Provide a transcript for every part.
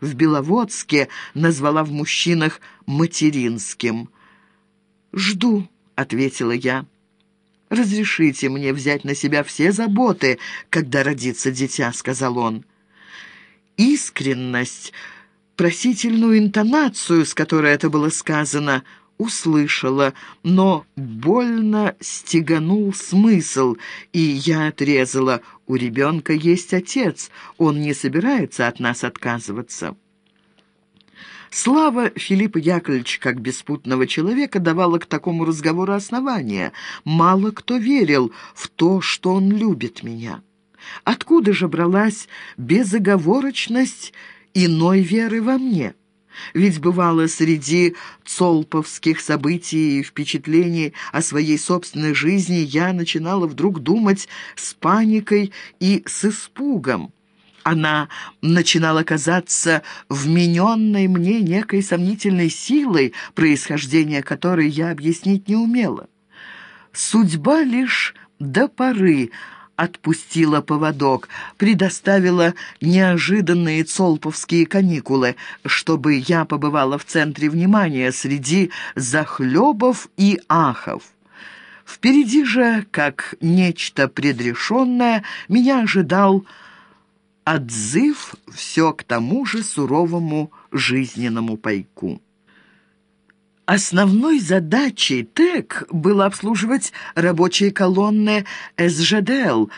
в Беловодске назвала в мужчинах материнским. «Жду», — ответила я. «Разрешите мне взять на себя все заботы, когда родится дитя», — сказал он. Искренность, просительную интонацию, с которой это было сказано, услышала, но больно стеганул смысл, и я отрезала, у ребенка есть отец, он не собирается от нас отказываться. Слава Филиппа Яковлевича как беспутного человека давала к такому разговору основания. Мало кто верил в то, что он любит меня. Откуда же бралась безоговорочность иной веры во мне? Ведь бывало среди цолповских событий и впечатлений о своей собственной жизни я начинала вдруг думать с паникой и с испугом. Она начинала казаться вмененной мне некой сомнительной силой, происхождение которой я объяснить не умела. Судьба лишь до поры отпустила поводок, предоставила неожиданные цолповские каникулы, чтобы я побывала в центре внимания среди захлебов и ахов. Впереди же, как нечто предрешенное, меня ожидал отзыв все к тому же суровому жизненному пайку. Основной задачей ТЭК было обслуживать рабочие колонны СЖДЛ,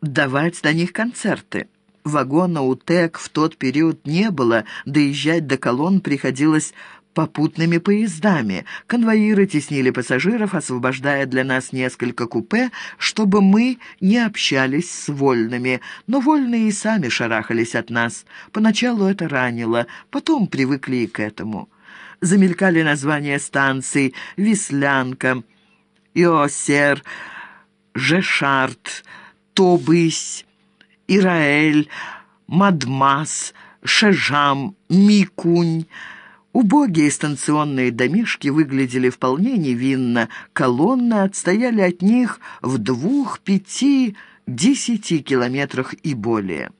давать на них концерты. Вагона у ТЭК в тот период не было, доезжать до колонн приходилось попутными поездами. Конвоиры теснили пассажиров, освобождая для нас несколько купе, чтобы мы не общались с вольными. Но вольные и сами шарахались от нас. Поначалу это ранило, потом привыкли и к этому. Замелькали названия станций «Веслянка», «Иосер», «Жешарт», «Тобысь», «Ираэль», «Мадмас», «Шежам», «Микунь». Убогие станционные домишки выглядели вполне невинно, колонны отстояли от них в двух, пяти, десяти километрах и более.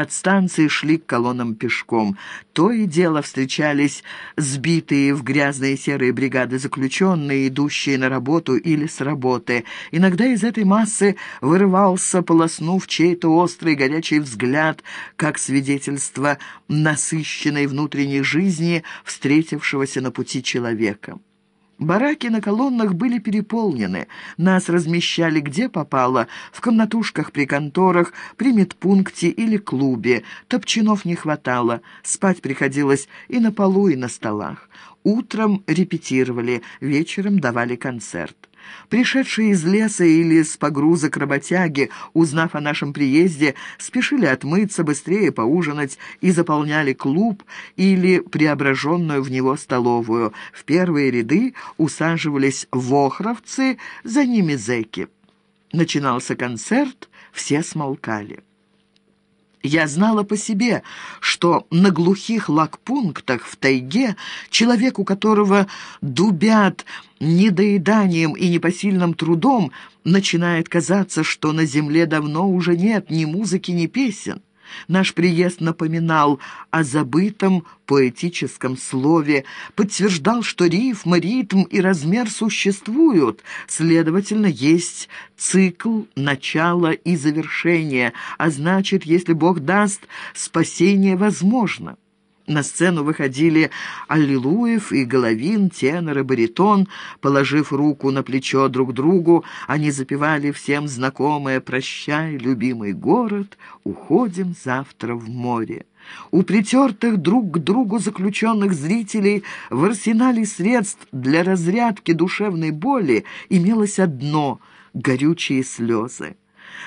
От станции шли к колоннам пешком. То и дело встречались сбитые в грязные серые бригады заключенные, идущие на работу или с работы. Иногда из этой массы вырывался, полоснув чей-то острый горячий взгляд, как свидетельство насыщенной внутренней жизни встретившегося на пути человека. Бараки на колоннах были переполнены. Нас размещали где попало, в комнатушках при конторах, при медпункте или клубе. Топчинов не хватало, спать приходилось и на полу, и на столах. Утром репетировали, вечером давали концерт. Пришедшие из леса или с погрузок работяги, узнав о нашем приезде, спешили отмыться, быстрее поужинать и заполняли клуб или преображенную в него столовую. В первые ряды усаживались вохровцы, за ними зэки. Начинался концерт, все смолкали. Я знала по себе, что на глухих лагпунктах в тайге человек, у которого дубят недоеданием и непосильным трудом, начинает казаться, что на земле давно уже нет ни музыки, ни песен. Наш приезд напоминал о забытом поэтическом слове, подтверждал, что рифм, ритм и размер существуют, следовательно, есть цикл начала и завершения, а значит, если Бог даст, спасение возможно. На сцену выходили Аллилуев и Головин, тенор и баритон. Положив руку на плечо друг другу, они запевали всем знакомое «Прощай, любимый город, уходим завтра в море». У притертых друг к другу заключенных зрителей в арсенале средств для разрядки душевной боли имелось одно — горючие слезы.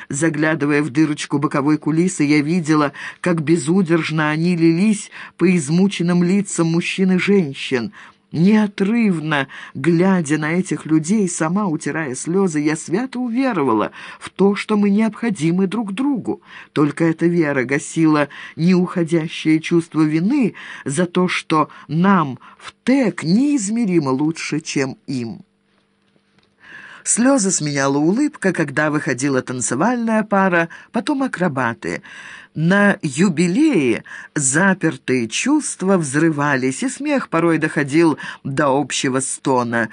Заглядывая в дырочку боковой кулисы, я видела, как безудержно они лились по измученным лицам мужчин и женщин. Неотрывно, глядя на этих людей, сама утирая слезы, я свято уверовала в то, что мы необходимы друг другу. Только эта вера гасила неуходящее чувство вины за то, что нам в ТЭК неизмеримо лучше, чем им. Слезы сменяла улыбка, когда выходила танцевальная пара, потом акробаты. На юбилее запертые чувства взрывались, и смех порой доходил до общего стона.